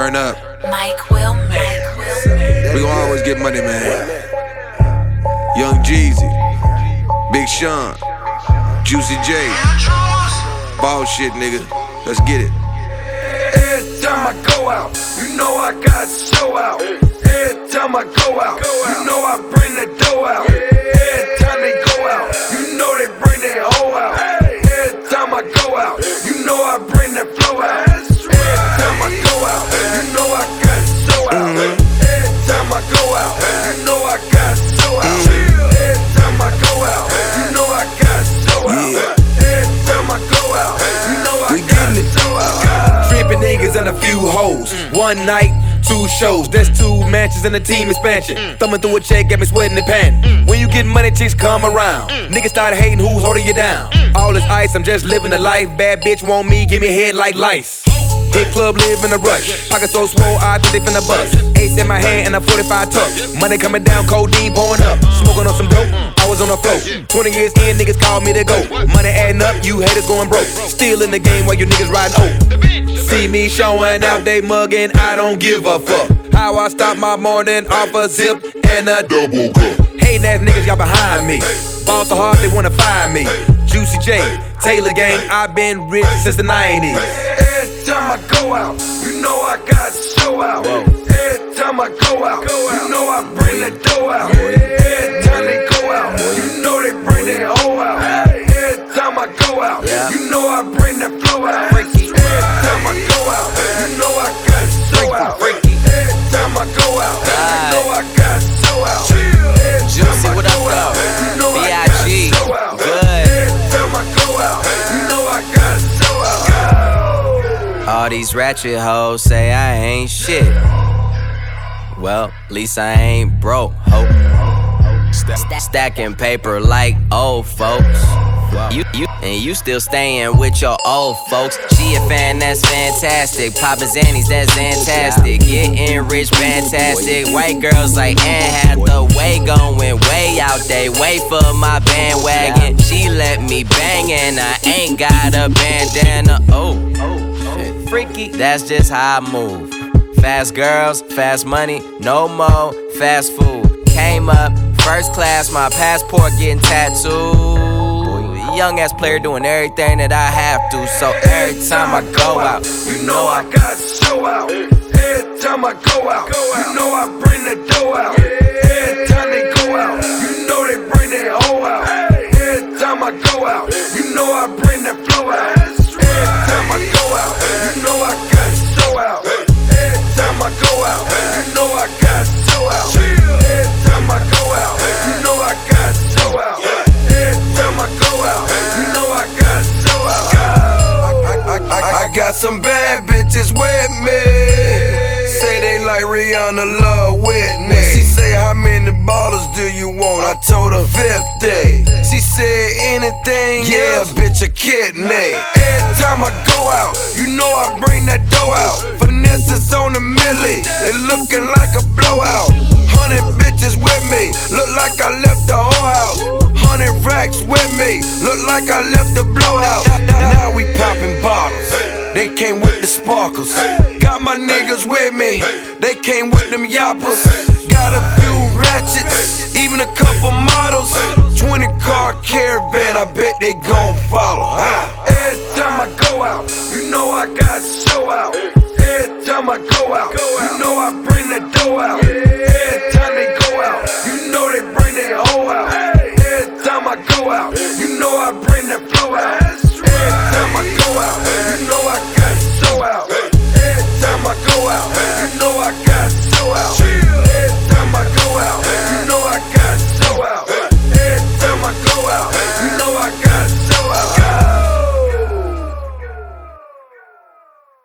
Turn up. Mike Will Mike We gon' always get money, man. Young Jeezy, Big Sean, Juicy J. Ball shit, nigga. Let's get it. Every time I go out, you know I got to show out. Every time I go out, you know I bring the dough out. Every time they go out, you know they bring their hoe out. I go out, you know I got to show out. Every time I go out, you know I got to show out. Every time I go out, you know I We got to it. show out. Trippin' niggas and a few hoes. Mm. One night, two shows. That's two matches and a team expansion. Mm. Thumbing through a check, got me sweating and panting. Mm. When you get money, chicks come around. Niggas start hating who's holding you down. All this ice, I'm just living the life. Bad bitch want me, give me head like lice. Hit club, live in a rush. Pocket so swole, I think they finna bust. Ace in my hand and a 45 tuck. Money coming down, cold codeine pouring up. Smoking on some dope, I was on the float. 20 years in, niggas call me to go. Money adding up, you haters going broke. Still in the game while you niggas riding oak. See me showing out, they mugging, I don't give a fuck. How I stop my morning off a zip and a double cup. Hating ass niggas, y'all behind me. Ball so hard, they wanna find me. Juicy J, Taylor Gang, I've been rich since the 90s. Time I go out, you know I got to show out. Every time I go out, you know I bring the dough out. Every time they go out, you know they bring their hoe out. Every time I go out, you know I bring the flow out. Every time I go out, you know I got to show out. Every time I go out, you know I got to show out. These ratchet hoes say I ain't shit. Well, at least I ain't broke, hope. Stacking paper like old folks. You, you, and you still staying with your old folks. She a fan, that's fantastic. Poppin' Zannies, that's fantastic. Getting rich, fantastic. White girls like Anne Hathaway going way out they wait for my bandwagon. She let me bang and I ain't got a bandana. Oh, oh, freaky. That's just how I move. Fast girls, fast money, no more fast food. Came up first class, my passport getting tattooed. Young ass player doing everything that I have to. So every time I go out, you know I got show out. Every time I go out, you know I bring the dough out. Every time they go out, you know they bring their hoe out. Every time I go out, you know I bring the flow out. Every time I go out, got some bad bitches with me. Say they like Rihanna Love Whitney. She say, How many bottles do you want? I told her 50. She said, Anything, yeah, bitch, a kidney. Every time I go out, you know I bring that dough out. Finesse is on the milli, it looking like a blowout. Hundred bitches with me, look like I left the whole house. Hundred racks with me, look like I left the blowout. Now we popping bottles, they came with the sparkles. Got my niggas with me, they came with them yappers. Got a few ratchets, even a couple models. 20 car caravan, I bet they gon' follow. Every time I go out, you know I got show out. Every time I go out, you know I bring the dough out.